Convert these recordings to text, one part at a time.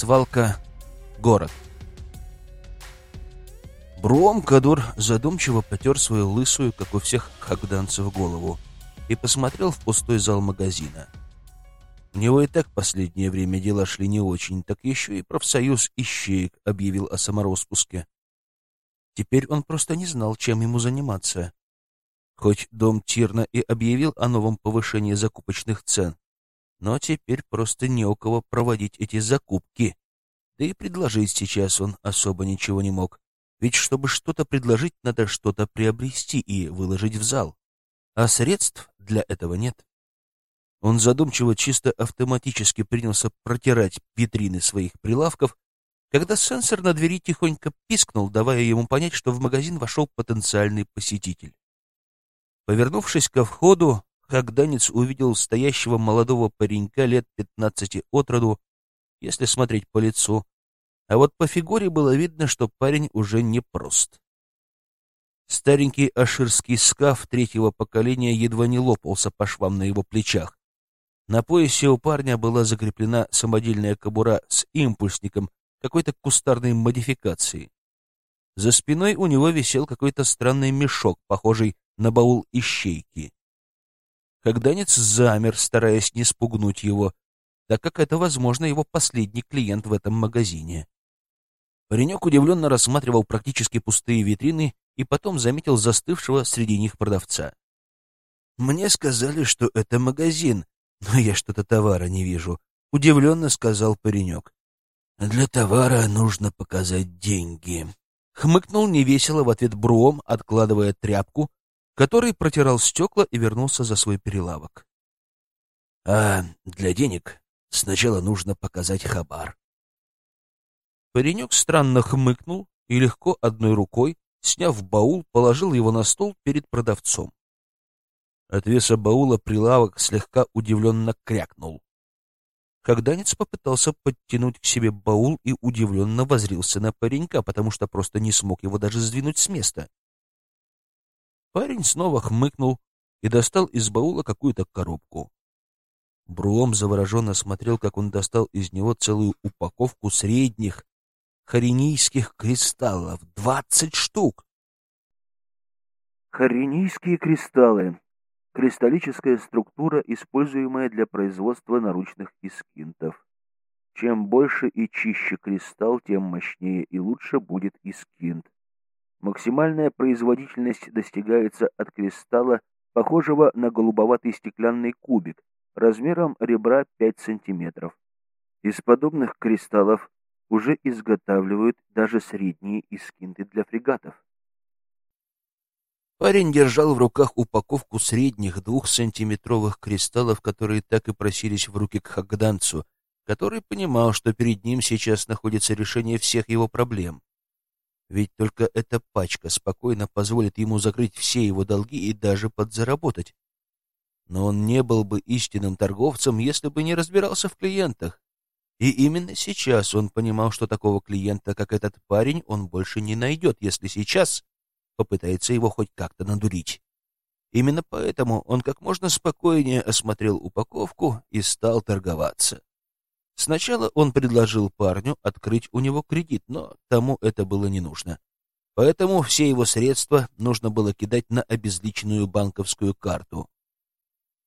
Свалка. Город. Бруом Кадур задумчиво потер свою лысую, как у всех хагданцев, голову и посмотрел в пустой зал магазина. У него и так последнее время дела шли не очень, так еще и профсоюз ищеек объявил о самороспуске. Теперь он просто не знал, чем ему заниматься. Хоть дом Тирна и объявил о новом повышении закупочных цен, но теперь просто не у кого проводить эти закупки. Да и предложить сейчас он особо ничего не мог. Ведь чтобы что-то предложить, надо что-то приобрести и выложить в зал. А средств для этого нет. Он задумчиво, чисто автоматически принялся протирать витрины своих прилавков, когда сенсор на двери тихонько пискнул, давая ему понять, что в магазин вошел потенциальный посетитель. Повернувшись ко входу, Хагданец увидел стоящего молодого паренька лет пятнадцати от роду, если смотреть по лицу, а вот по фигуре было видно, что парень уже не прост. Старенький аширский скаф третьего поколения едва не лопался по швам на его плечах. На поясе у парня была закреплена самодельная кобура с импульсником какой-то кустарной модификации. За спиной у него висел какой-то странный мешок, похожий на баул ищейки. Когданец замер, стараясь не спугнуть его, так как это, возможно, его последний клиент в этом магазине. Паренек удивленно рассматривал практически пустые витрины и потом заметил застывшего среди них продавца. «Мне сказали, что это магазин, но я что-то товара не вижу», — удивленно сказал паренек. «Для товара нужно показать деньги», — хмыкнул невесело в ответ Бром, откладывая тряпку, который протирал стекла и вернулся за свой перелавок. «А для денег сначала нужно показать хабар». Паренек странно хмыкнул и легко одной рукой, сняв баул, положил его на стол перед продавцом. От веса баула прилавок слегка удивленно крякнул. Когданец попытался подтянуть к себе баул и удивленно возрился на паренька, потому что просто не смог его даже сдвинуть с места. Парень снова хмыкнул и достал из баула какую-то коробку. Бруом завороженно смотрел, как он достал из него целую упаковку средних харинийских кристаллов. Двадцать штук! Харинийские кристаллы Кристаллическая структура, используемая для производства наручных искинтов. Чем больше и чище кристалл, тем мощнее и лучше будет искинт. Максимальная производительность достигается от кристалла, похожего на голубоватый стеклянный кубик, размером ребра 5 см. Из подобных кристаллов уже изготавливают даже средние искинты для фрегатов. Парень держал в руках упаковку средних двухсантиметровых кристаллов, которые так и просились в руки к Хагданцу, который понимал, что перед ним сейчас находится решение всех его проблем. Ведь только эта пачка спокойно позволит ему закрыть все его долги и даже подзаработать. Но он не был бы истинным торговцем, если бы не разбирался в клиентах. И именно сейчас он понимал, что такого клиента, как этот парень, он больше не найдет, если сейчас попытается его хоть как-то надурить. Именно поэтому он как можно спокойнее осмотрел упаковку и стал торговаться. Сначала он предложил парню открыть у него кредит, но тому это было не нужно. Поэтому все его средства нужно было кидать на обезличенную банковскую карту.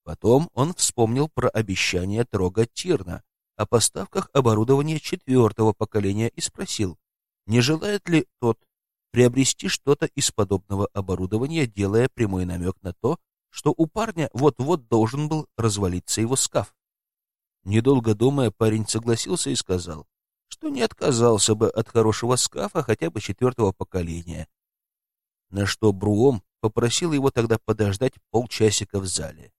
Потом он вспомнил про обещание Трога Тирна о поставках оборудования четвертого поколения и спросил, не желает ли тот приобрести что-то из подобного оборудования, делая прямой намек на то, что у парня вот-вот должен был развалиться его скаф. Недолго думая, парень согласился и сказал, что не отказался бы от хорошего скафа хотя бы четвертого поколения. На что Бруом попросил его тогда подождать полчасика в зале.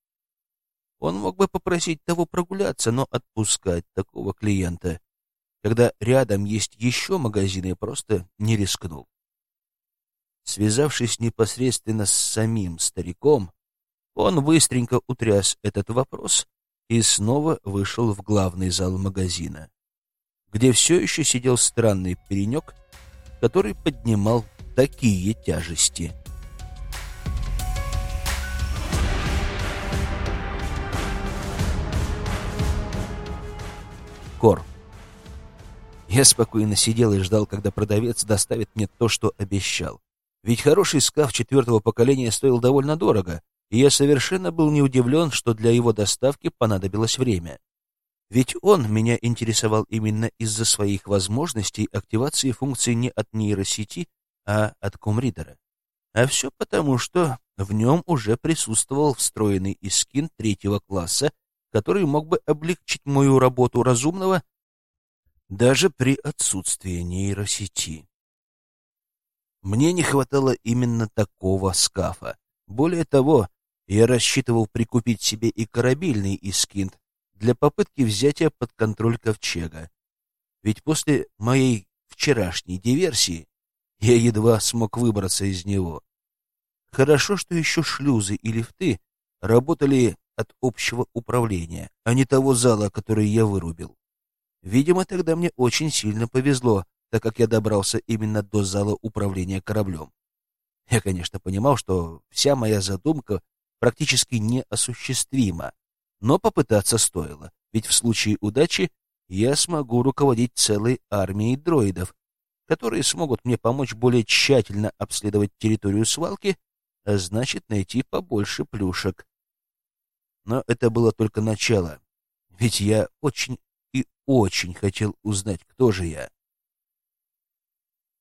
Он мог бы попросить того прогуляться, но отпускать такого клиента, когда рядом есть еще магазины, просто не рискнул. Связавшись непосредственно с самим стариком, он быстренько утряс этот вопрос и снова вышел в главный зал магазина, где все еще сидел странный паренек, который поднимал такие тяжести. Кор. Я спокойно сидел и ждал, когда продавец доставит мне то, что обещал. Ведь хороший скаф четвертого поколения стоил довольно дорого, и я совершенно был не удивлен, что для его доставки понадобилось время. Ведь он меня интересовал именно из-за своих возможностей активации функции не от нейросети, а от комридера. А все потому, что в нем уже присутствовал встроенный искин третьего класса, который мог бы облегчить мою работу разумного даже при отсутствии нейросети. Мне не хватало именно такого скафа. Более того, я рассчитывал прикупить себе и корабельный искинт для попытки взятия под контроль ковчега. Ведь после моей вчерашней диверсии я едва смог выбраться из него. Хорошо, что еще шлюзы и лифты работали от общего управления, а не того зала, который я вырубил. Видимо, тогда мне очень сильно повезло, так как я добрался именно до зала управления кораблем. Я, конечно, понимал, что вся моя задумка практически неосуществима, но попытаться стоило, ведь в случае удачи я смогу руководить целой армией дроидов, которые смогут мне помочь более тщательно обследовать территорию свалки, а значит найти побольше плюшек. Но это было только начало, ведь я очень и очень хотел узнать, кто же я.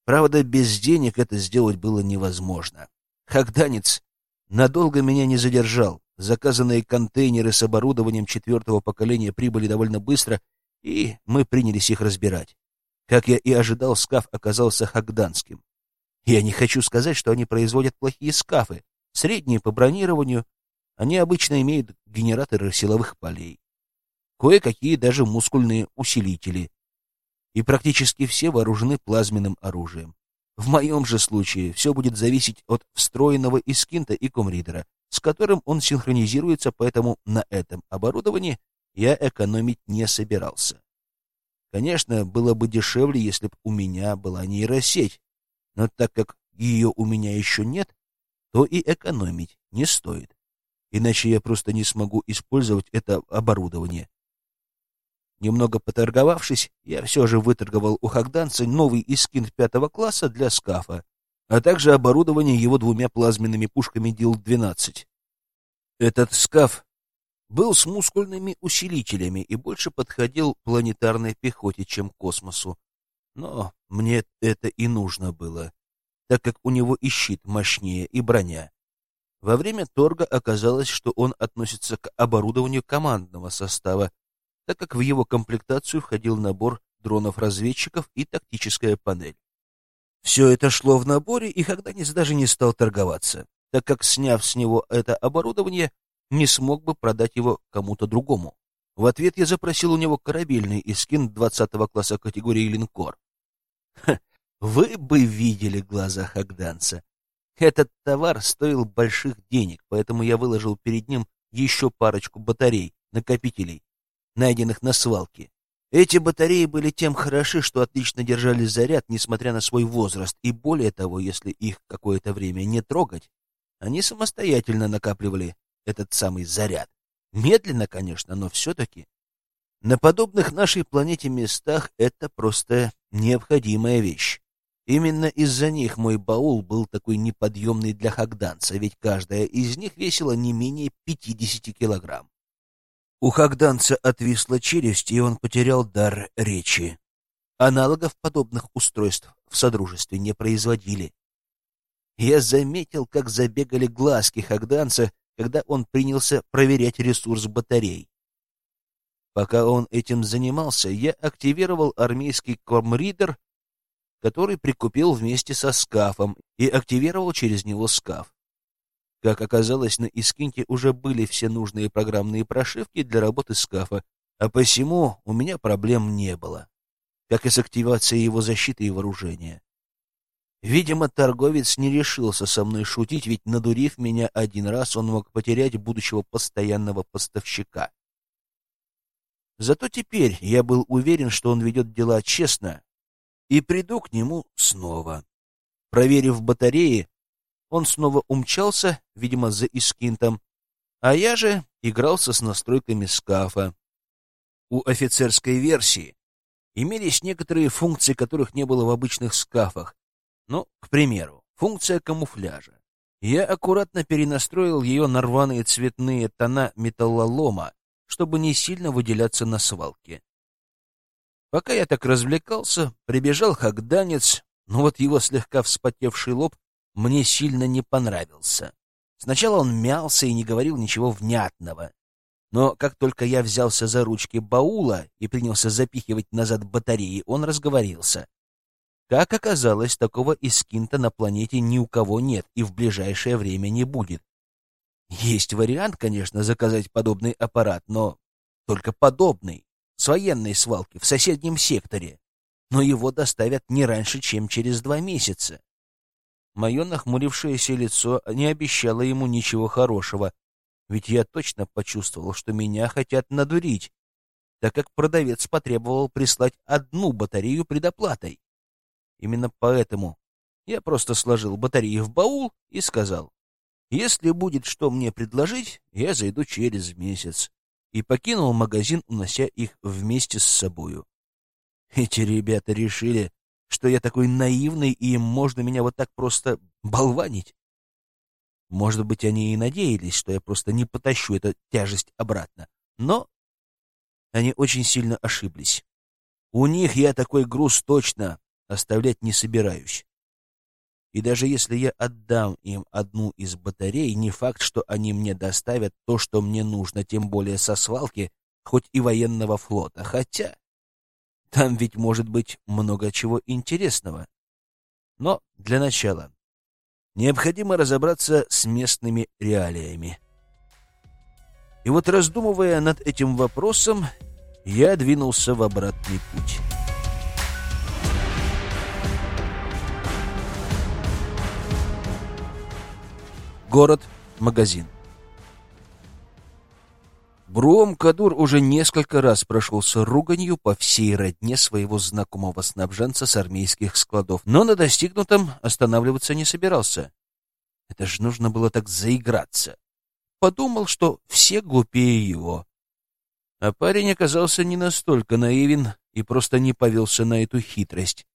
Правда, без денег это сделать было невозможно. Хагданец надолго меня не задержал. Заказанные контейнеры с оборудованием четвертого поколения прибыли довольно быстро, и мы принялись их разбирать. Как я и ожидал, скаф оказался хагданским. Я не хочу сказать, что они производят плохие скафы. Средние по бронированию, они обычно имеют генераторы силовых полей кое-какие даже мускульные усилители. И практически все вооружены плазменным оружием. В моем же случае все будет зависеть от встроенного искинта и комридера, с которым он синхронизируется, поэтому на этом оборудовании я экономить не собирался. Конечно, было бы дешевле, если бы у меня была нейросеть, но так как ее у меня еще нет, то и экономить не стоит. Иначе я просто не смогу использовать это оборудование, Немного поторговавшись, я все же выторговал у хагданца новый искин пятого класса для скафа, а также оборудование его двумя плазменными пушками ДИЛ-12. Этот скаф был с мускульными усилителями и больше подходил планетарной пехоте, чем космосу. Но мне это и нужно было, так как у него и щит мощнее, и броня. Во время торга оказалось, что он относится к оборудованию командного состава, так как в его комплектацию входил набор дронов-разведчиков и тактическая панель. Все это шло в наборе, и Хагданец даже не стал торговаться, так как, сняв с него это оборудование, не смог бы продать его кому-то другому. В ответ я запросил у него корабельный искин 20 класса категории линкор. Ха, вы бы видели глаза Хагданца. Этот товар стоил больших денег, поэтому я выложил перед ним еще парочку батарей, накопителей, найденных на свалке. Эти батареи были тем хороши, что отлично держали заряд, несмотря на свой возраст, и более того, если их какое-то время не трогать, они самостоятельно накапливали этот самый заряд. Медленно, конечно, но все-таки. На подобных нашей планете местах это просто необходимая вещь. Именно из-за них мой баул был такой неподъемный для хагданца, ведь каждая из них весила не менее 50 килограмм. У хагданца отвисла челюсть, и он потерял дар речи. Аналогов подобных устройств в Содружестве не производили. Я заметил, как забегали глазки хагданца, когда он принялся проверять ресурс батарей. Пока он этим занимался, я активировал армейский кормридер, который прикупил вместе со скафом, и активировал через него скаф. Как оказалось, на Искинте уже были все нужные программные прошивки для работы скафа, а посему у меня проблем не было, как и с активацией его защиты и вооружения. Видимо, торговец не решился со мной шутить, ведь, надурив меня один раз, он мог потерять будущего постоянного поставщика. Зато теперь я был уверен, что он ведет дела честно, и приду к нему снова. Проверив батареи, он снова умчался, видимо, за Искинтом, а я же игрался с настройками скафа. У офицерской версии имелись некоторые функции, которых не было в обычных скафах. Ну, к примеру, функция камуфляжа. Я аккуратно перенастроил ее на рваные цветные тона металлолома, чтобы не сильно выделяться на свалке. Пока я так развлекался, прибежал хагданец, но вот его слегка вспотевший лоб мне сильно не понравился. Сначала он мялся и не говорил ничего внятного. Но как только я взялся за ручки баула и принялся запихивать назад батареи, он разговорился. Как оказалось, такого искинта на планете ни у кого нет и в ближайшее время не будет. Есть вариант, конечно, заказать подобный аппарат, но только подобный, с военной свалки в соседнем секторе. Но его доставят не раньше, чем через два месяца. Мое нахмурившееся лицо не обещало ему ничего хорошего, ведь я точно почувствовал, что меня хотят надурить, так как продавец потребовал прислать одну батарею предоплатой. Именно поэтому я просто сложил батареи в баул и сказал, если будет что мне предложить, я зайду через месяц, и покинул магазин, унося их вместе с собою. Эти ребята решили, что я такой наивный, и можно меня вот так просто болванить. Может быть, они и надеялись, что я просто не потащу эту тяжесть обратно. Но они очень сильно ошиблись. У них я такой груз точно оставлять не собираюсь. И даже если я отдам им одну из батарей, не факт, что они мне доставят то, что мне нужно, тем более со свалки, хоть и военного флота. Хотя там ведь может быть много чего интересного. Но для начала необходимо разобраться с местными реалиями. И вот раздумывая над этим вопросом, я двинулся в обратный путь. Город, магазин. Бруом Кадур уже несколько раз прошелся руганью по всей родне своего знакомого снабженца с армейских складов, но на достигнутом останавливаться не собирался. Это ж нужно было так заиграться. Подумал, что все глупее его. А парень оказался не настолько наивен и просто не повелся на эту хитрость.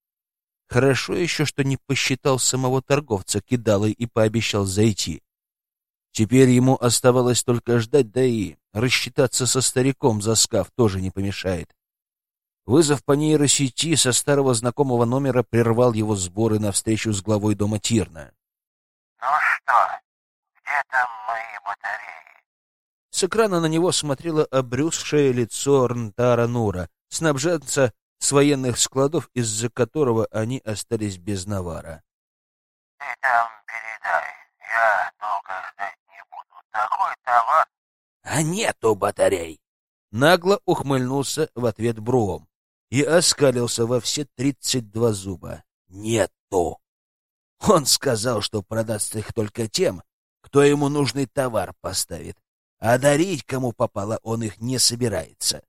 Хорошо еще, что не посчитал самого торговца кидалой и пообещал зайти. Теперь ему оставалось только ждать, да и рассчитаться со стариком за скаф тоже не помешает. Вызов по нейросети со старого знакомого номера прервал его сборы на встречу с главой дома Тирна. «Ну что, где там мои батареи?» С экрана на него смотрело обрюзшее лицо Рнтара Нура, снабженца с военных складов, из-за которого они остались без навара. «Ты там передай, я долго ждать товар... А нету батарей! Нагло ухмыльнулся в ответ Бруом и оскалился во все тридцать два зуба. Нету! Он сказал, что продаст их только тем, кто ему нужный товар поставит, а дарить кому попало он их не собирается.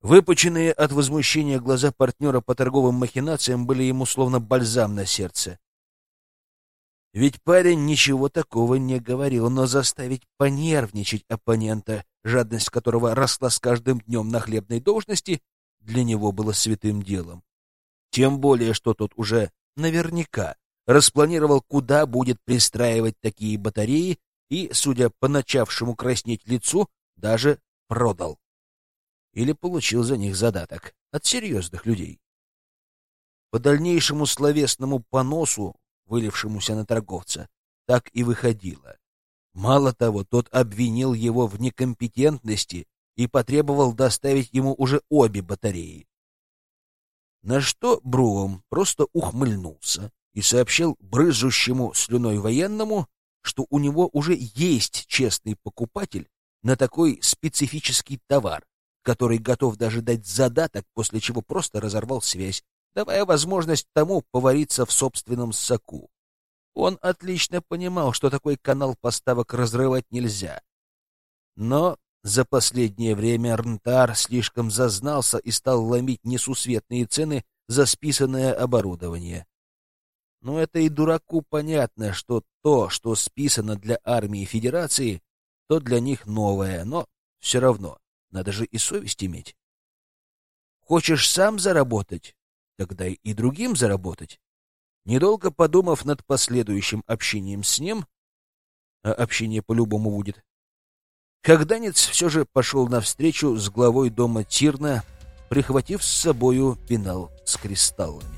Выпученные от возмущения глаза партнера по торговым махинациям были ему словно бальзам на сердце. Ведь парень ничего такого не говорил, но заставить понервничать оппонента, жадность которого росла с каждым днем на хлебной должности, для него было святым делом. Тем более, что тот уже наверняка распланировал, куда будет пристраивать такие батареи и, судя по начавшему краснеть лицу, даже продал. Или получил за них задаток от серьезных людей. По дальнейшему словесному поносу вылившемуся на торговца, так и выходило. Мало того, тот обвинил его в некомпетентности и потребовал доставить ему уже обе батареи. На что Бруом просто ухмыльнулся и сообщил брызжущему слюной военному, что у него уже есть честный покупатель на такой специфический товар, который готов даже дать задаток, после чего просто разорвал связь давая возможность тому повариться в собственном соку. Он отлично понимал, что такой канал поставок разрывать нельзя. Но за последнее время Рнтар слишком зазнался и стал ломить несусветные цены за списанное оборудование. Но это и дураку понятно, что то, что списано для армии Федерации, то для них новое, но все равно надо же и совесть иметь Хочешь сам заработать? Тогда и другим заработать. Недолго подумав над последующим общением с ним, а общение по-любому будет, Когданец все же пошел навстречу с главой дома Тирна, прихватив с собою пенал с кристаллами.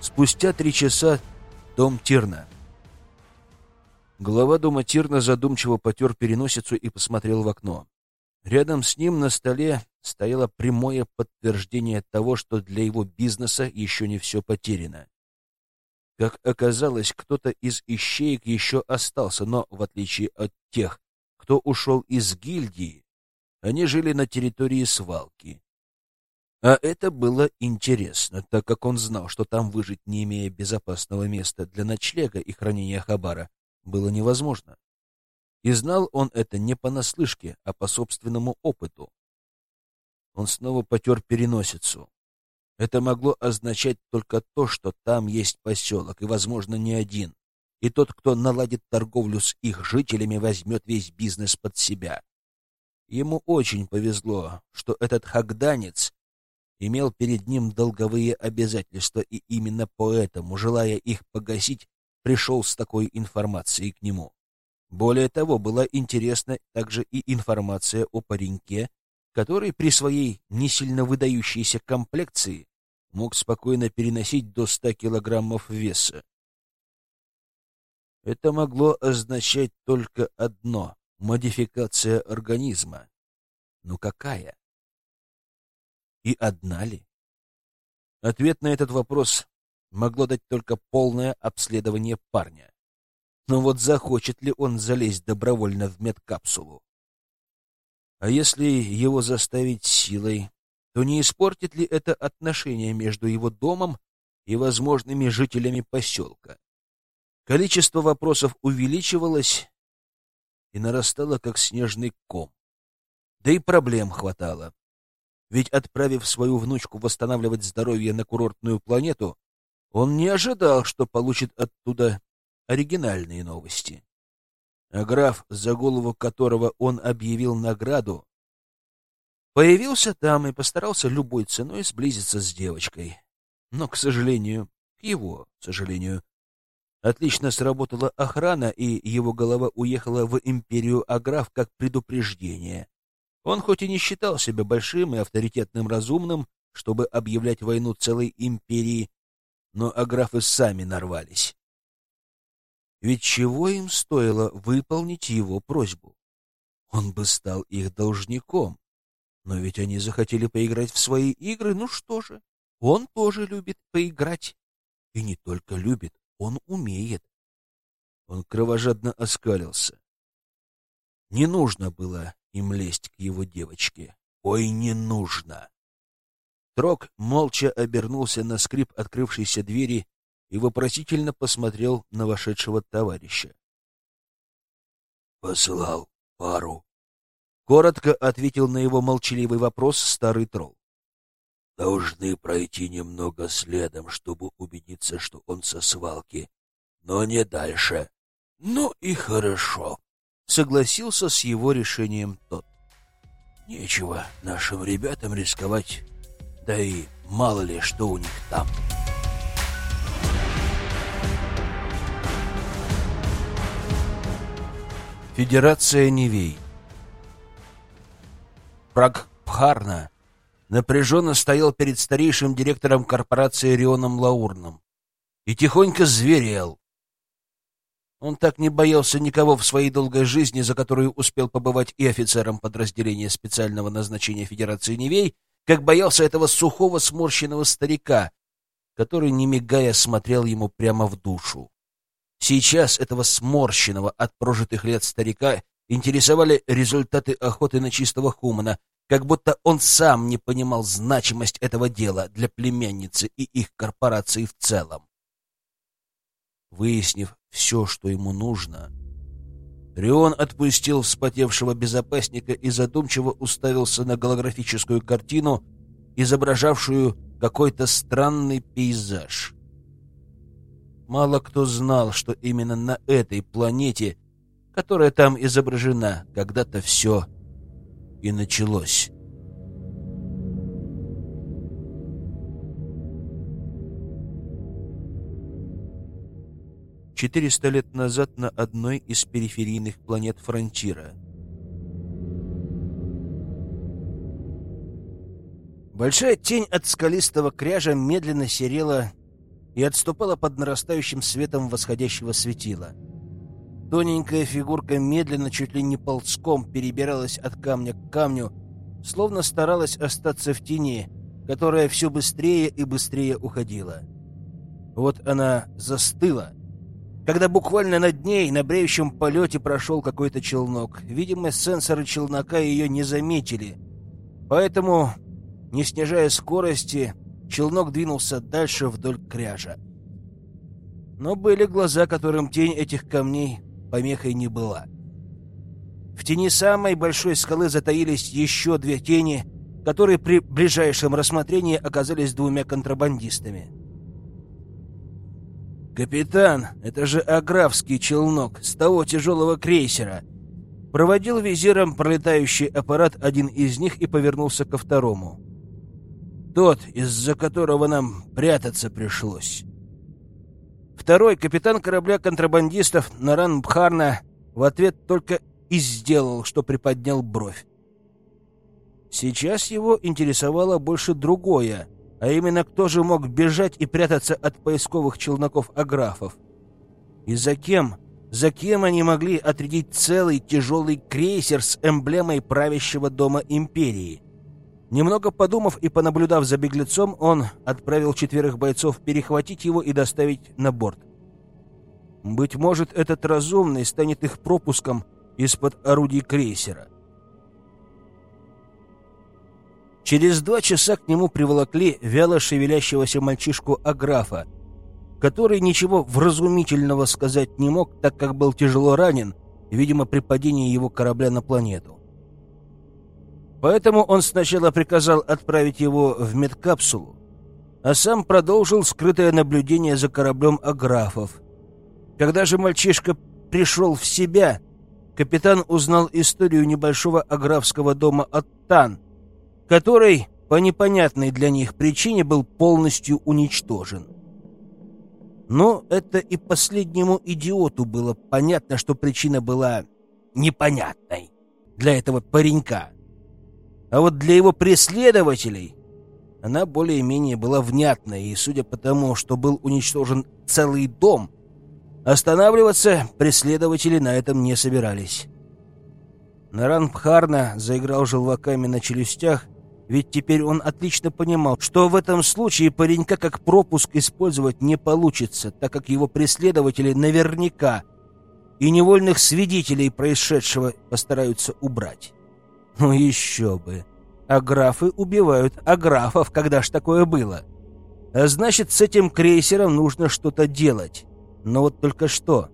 Спустя три часа дом Тирна. Глава дома Тирна задумчиво потер переносицу и посмотрел в окно. Рядом с ним на столе стояло прямое подтверждение того, что для его бизнеса еще не все потеряно. Как оказалось, кто-то из ищеек еще остался, но, в отличие от тех, кто ушел из гильдии, они жили на территории свалки. А это было интересно, так как он знал, что там выжить, не имея безопасного места для ночлега и хранения хабара, было невозможно. И знал он это не понаслышке, а по собственному опыту. Он снова потер переносицу. Это могло означать только то, что там есть поселок, и, возможно, не один. И тот, кто наладит торговлю с их жителями, возьмет весь бизнес под себя. Ему очень повезло, что этот хагданец имел перед ним долговые обязательства, и именно поэтому, желая их погасить, пришел с такой информацией к нему. Более того, была интересна также и информация о пареньке, который при своей не сильно выдающейся комплекции мог спокойно переносить до ста килограммов веса. Это могло означать только одно — модификация организма. Но какая? И одна ли? Ответ на этот вопрос могло дать только полное обследование парня. Но вот захочет ли он залезть добровольно в медкапсулу? А если его заставить силой, то не испортит ли это отношения между его домом и возможными жителями поселка? Количество вопросов увеличивалось и нарастало, как снежный ком. Да и проблем хватало. Ведь, отправив свою внучку восстанавливать здоровье на курортную планету, он не ожидал, что получит оттуда оригинальные новости а граф, за голову которого он объявил награду, появился там и постарался любой ценой сблизиться с девочкой. Но, к сожалению, к его сожалению, отлично сработала охрана, и его голова уехала в империю Аграф как предупреждение. Он хоть и не считал себя большим и авторитетным разумным, чтобы объявлять войну целой империи, но аграфы сами нарвались. Ведь чего им стоило выполнить его просьбу? Он бы стал их должником. Но ведь они захотели поиграть в свои игры, ну что же, он тоже любит поиграть. И не только любит, он умеет. Он кровожадно оскалился. Не нужно было им лезть к его девочке. Ой, не нужно. Трок молча обернулся на скрип открывшейся двери и вопросительно посмотрел на вошедшего товарища. «Посылал пару», — коротко ответил на его молчаливый вопрос старый тролл. «Должны пройти немного следом, чтобы убедиться, что он со свалки, но не дальше. Ну и хорошо», — согласился с его решением тот. «Нечего нашим ребятам рисковать, да и мало ли что у них там». Федерация Невей. Прагпхарна напряженно стоял перед старейшим директором корпорации Рионом Лаурном и тихонько зверел. Он так не боялся никого в своей долгой жизни, за которую успел побывать и офицером подразделения специального назначения Федерации Невей, как боялся этого сухого сморщенного старика, который, не мигая, смотрел ему прямо в душу. Сейчас этого сморщенного от прожитых лет старика интересовали результаты охоты на чистого хумана, как будто он сам не понимал значимость этого дела для племянницы и их корпорации в целом. Выяснив все, что ему нужно, Рион отпустил вспотевшего безопасника и задумчиво уставился на голографическую картину, изображавшую какой-то странный пейзаж. Мало кто знал, что именно на этой планете которая там изображена, когда-то все и началось. Четыреста лет назад на одной из периферийных планет Фронтира. Большая тень от скалистого кряжа медленно серела и отступала под нарастающим светом восходящего светила. Тоненькая фигурка медленно, чуть ли не ползком, перебиралась от камня к камню, словно старалась остаться в тени, которая все быстрее и быстрее уходила. Вот она застыла, когда буквально над ней на бреющем полете прошел какой-то челнок. Видимо, сенсоры челнока ее не заметили, поэтому, не снижая скорости, челнок двинулся дальше вдоль кряжа. Но были глаза, которым тень этих камней помехой не была. В тени самой большой скалы затаились еще две тени, которые при ближайшем рассмотрении оказались двумя контрабандистами. «Капитан, это же Аграфский челнок с того тяжелого крейсера!» Проводил визиром пролетающий аппарат один из них и повернулся ко второму. «Тот, из-за которого нам прятаться пришлось». Второй, капитан корабля контрабандистов Наран Бхарна, в ответ только и сделал, что приподнял бровь. Сейчас его интересовало больше другое — а именно, кто же мог бежать и прятаться от поисковых челноков-аграфов? И за кем? За кем они могли отрядить целый тяжелый крейсер с эмблемой правящего дома империи? Немного подумав и понаблюдав за беглецом, он отправил четверых бойцов перехватить его и доставить на борт. Быть может, этот разумный станет их пропуском из-под орудий крейсера. Через два часа к нему приволокли вяло шевелящегося мальчишку Аграфа, который ничего вразумительного сказать не мог, так как был тяжело ранен, видимо, при падении его корабля на планету. Поэтому он сначала приказал отправить его в медкапсулу, а сам продолжил скрытое наблюдение за кораблем Аграфов. Когда же мальчишка пришел в себя, капитан узнал историю небольшого аграфского дома Оттан — который по непонятной для них причине был полностью уничтожен. Но это и последнему идиоту было понятно, что причина была непонятной для этого паренька. А вот для его преследователей она более-менее была внятной, и судя по тому, что был уничтожен целый дом, останавливаться преследователи на этом не собирались. Наран Пхарна заиграл желваками на челюстях ведь теперь он отлично понимал, что в этом случае паренька как пропуск использовать не получится, так как его преследователи наверняка и невольных свидетелей происшедшего постараются убрать. Ну еще бы. Аграфы убивают аграфов, когда ж такое было. А значит, с этим крейсером нужно что-то делать. Но вот только что.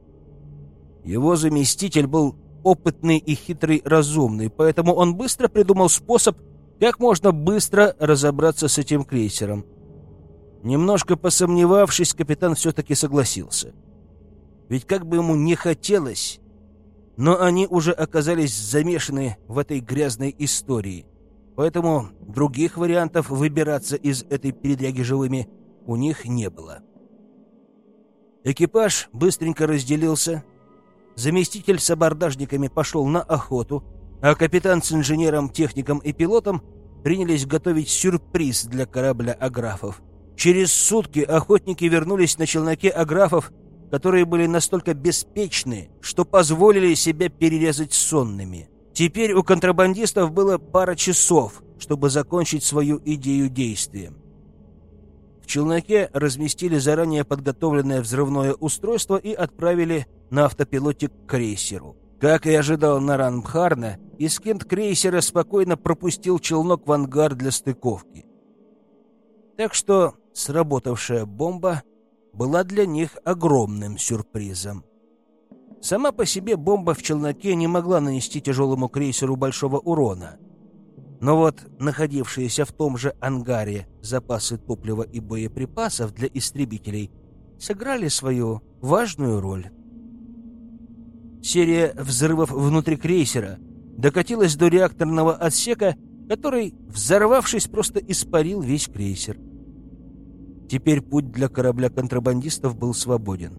Его заместитель был опытный и хитрый разумный, поэтому он быстро придумал способ как можно быстро разобраться с этим крейсером. Немножко посомневавшись, капитан все-таки согласился. Ведь как бы ему не хотелось, но они уже оказались замешаны в этой грязной истории. Поэтому других вариантов выбираться из этой передряги живыми у них не было. Экипаж быстренько разделился. Заместитель с абордажниками пошел на охоту, а капитан с инженером, техником и пилотом принялись готовить сюрприз для корабля аграфов. Через сутки охотники вернулись на челноке аграфов, которые были настолько беспечны, что позволили себя перерезать сонными. Теперь у контрабандистов было пара часов, чтобы закончить свою идею действия. В челноке разместили заранее подготовленное взрывное устройство и отправили на автопилоте к крейсеру. Как и ожидал Наран Бхарна, Искент крейсера спокойно пропустил челнок в ангар для стыковки. Так что сработавшая бомба была для них огромным сюрпризом. Сама по себе бомба в челноке не могла нанести тяжелому крейсеру большого урона. Но вот находившиеся в том же ангаре запасы топлива и боеприпасов для истребителей сыграли свою важную роль. Серия взрывов внутри крейсера докатилась до реакторного отсека, который, взорвавшись, просто испарил весь крейсер. Теперь путь для корабля контрабандистов был свободен.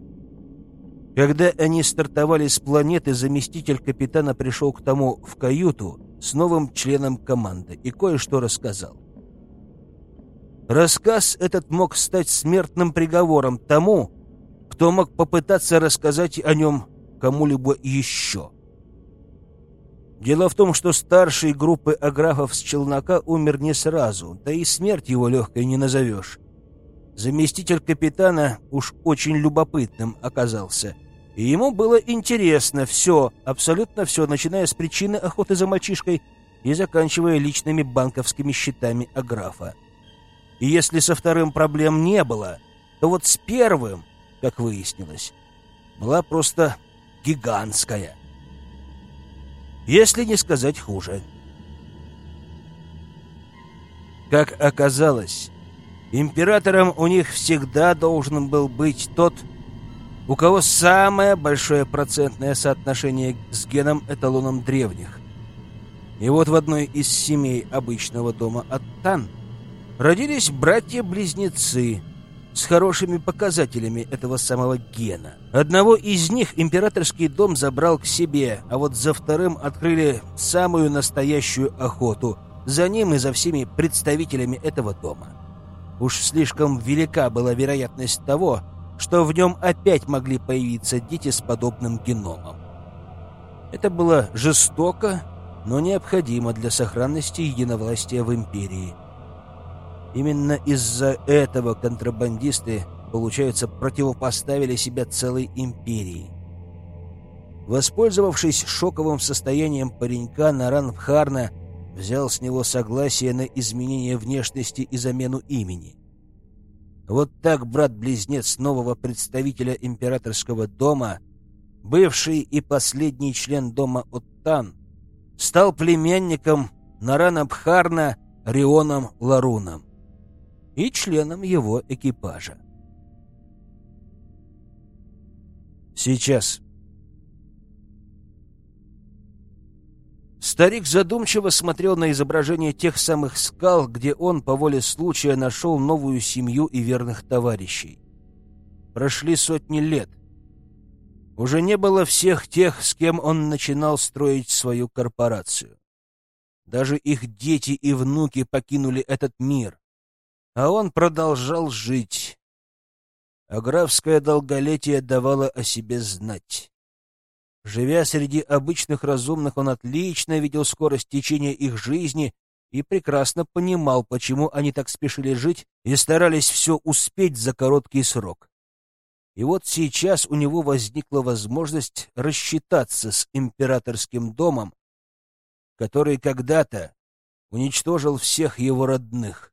Когда они стартовали с планеты, заместитель капитана пришел к тому в каюту с новым членом команды и кое-что рассказал. Рассказ этот мог стать смертным приговором тому, кто мог попытаться рассказать о нем кому-либо еще. Дело в том, что старший группы аграфов с челнока умер не сразу, да и смерть его легкой не назовешь. Заместитель капитана уж очень любопытным оказался, и ему было интересно все, абсолютно все, начиная с причины охоты за мальчишкой и заканчивая личными банковскими счетами аграфа. И если со вторым проблем не было, то вот с первым, как выяснилось, была просто гигантская. Если не сказать хуже. Как оказалось, императором у них всегда должен был быть тот, у кого самое большое процентное соотношение с геном-эталоном древних. И вот в одной из семей обычного дома Аттан – родились братья-близнецы с хорошими показателями этого самого гена. Одного из них императорский дом забрал к себе, а вот за вторым открыли самую настоящую охоту. За ним и за всеми представителями этого дома. Уж слишком велика была вероятность того, что в нем опять могли появиться дети с подобным геномом. Это было жестоко, но необходимо для сохранности единовластия в империи. Именно из-за этого контрабандисты, получается, противопоставили себя целой империи. Воспользовавшись шоковым состоянием паренька, Наран Бхарна взял с него согласие на изменение внешности и замену имени. Вот так брат-близнец нового представителя императорского дома, бывший и последний член дома Оттан, стал племянником Нарана Бхарна Рионом Ларуном и членом его экипажа. Сейчас. Старик задумчиво смотрел на изображение тех самых скал, где он по воле случая нашел новую семью и верных товарищей. Прошли сотни лет. Уже не было всех тех, с кем он начинал строить свою корпорацию. Даже их дети и внуки покинули этот мир а он продолжал жить. А долголетие давало о себе знать. Живя среди обычных разумных, он отлично видел скорость течения их жизни и прекрасно понимал, почему они так спешили жить и старались все успеть за короткий срок. И вот сейчас у него возникла возможность рассчитаться с императорским домом, который когда-то уничтожил всех его родных.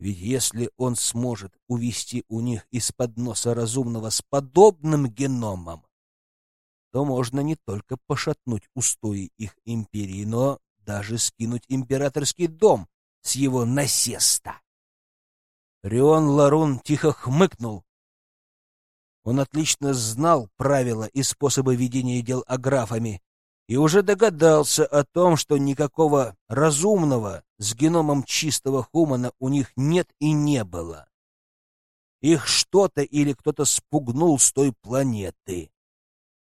Ведь если он сможет увести у них из-под носа разумного с подобным геномом, то можно не только пошатнуть устои их империи, но даже скинуть императорский дом с его насеста. Рион Ларун тихо хмыкнул. Он отлично знал правила и способы ведения дел аграфами и уже догадался о том, что никакого разумного с геномом чистого хумана у них нет и не было. Их что-то или кто-то спугнул с той планеты.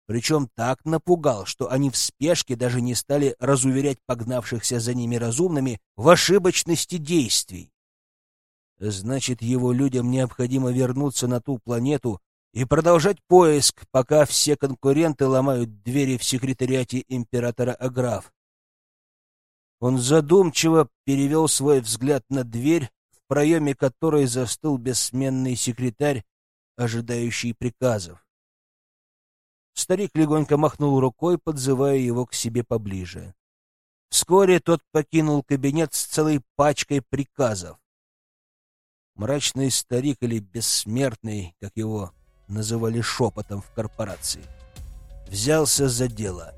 Причем так напугал, что они в спешке даже не стали разуверять погнавшихся за ними разумными в ошибочности действий. Значит, его людям необходимо вернуться на ту планету и продолжать поиск, пока все конкуренты ломают двери в секретариате императора Аграф. Он задумчиво перевел свой взгляд на дверь, в проеме которой застыл бессменный секретарь, ожидающий приказов. Старик легонько махнул рукой, подзывая его к себе поближе. Вскоре тот покинул кабинет с целой пачкой приказов. Мрачный старик или бессмертный, как его называли шепотом в корпорации. Взялся за дело.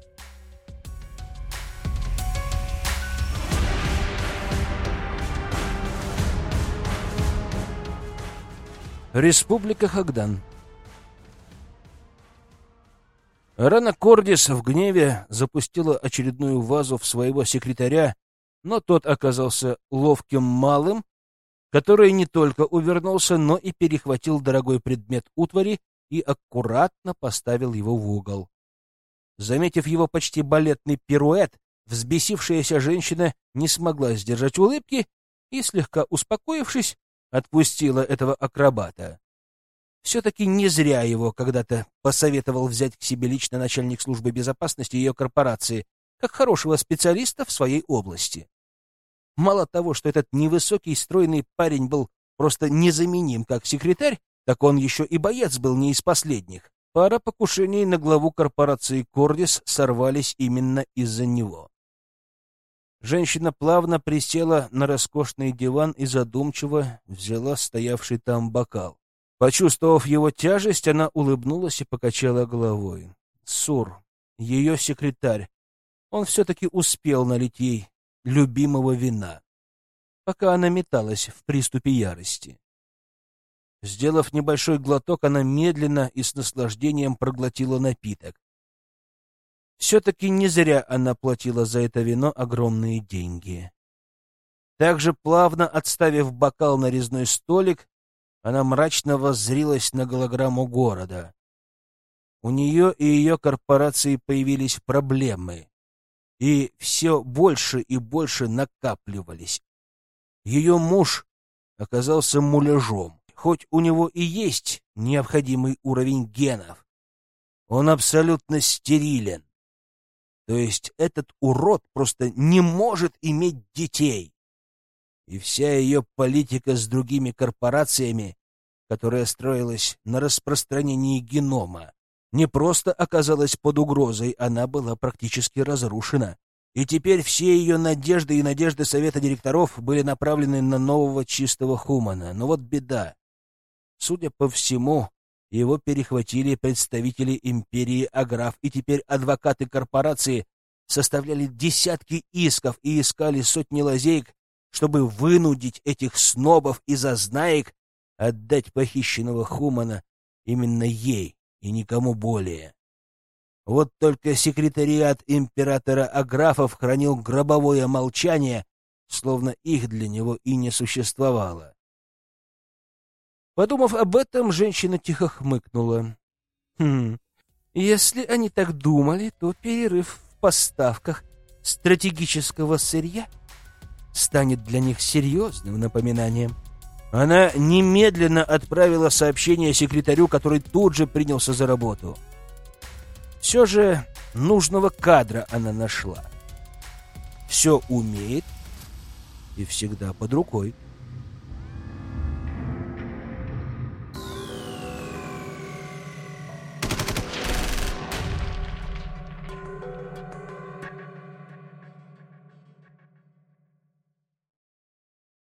Республика Хагдан Рана Кордис в гневе запустила очередную вазу в своего секретаря, но тот оказался ловким малым, который не только увернулся, но и перехватил дорогой предмет утвари и аккуратно поставил его в угол. Заметив его почти балетный пируэт, взбесившаяся женщина не смогла сдержать улыбки и, слегка успокоившись, отпустила этого акробата. Все-таки не зря его когда-то посоветовал взять к себе лично начальник службы безопасности ее корпорации, как хорошего специалиста в своей области. Мало того, что этот невысокий стройный парень был просто незаменим как секретарь, так он еще и боец был не из последних. Пара покушений на главу корпорации «Кордис» сорвались именно из-за него. Женщина плавно присела на роскошный диван и задумчиво взяла стоявший там бокал. Почувствовав его тяжесть, она улыбнулась и покачала головой. Сур, ее секретарь, он все-таки успел налить ей любимого вина, пока она металась в приступе ярости. Сделав небольшой глоток, она медленно и с наслаждением проглотила напиток. Все-таки не зря она платила за это вино огромные деньги. Также плавно отставив бокал на резной столик, она мрачно воззрилась на голограмму города. У нее и ее корпорации появились проблемы, и все больше и больше накапливались. Ее муж оказался муляжом, хоть у него и есть необходимый уровень генов. Он абсолютно стерилен. То есть этот урод просто не может иметь детей. И вся ее политика с другими корпорациями, которая строилась на распространении генома, не просто оказалась под угрозой, она была практически разрушена. И теперь все ее надежды и надежды Совета директоров были направлены на нового чистого Хумана. Но вот беда. Судя по всему, его перехватили представители империи Аграф, и теперь адвокаты корпорации составляли десятки исков и искали сотни лазеек, чтобы вынудить этих снобов и зазнаек отдать похищенного Хумана именно ей и никому более. Вот только секретариат императора Аграфов хранил гробовое молчание, словно их для него и не существовало. Подумав об этом, женщина тихо хмыкнула. Хм, если они так думали, то перерыв в поставках стратегического сырья станет для них серьезным напоминанием. Она немедленно отправила сообщение секретарю, который тут же принялся за работу. Все же нужного кадра она нашла. Все умеет и всегда под рукой.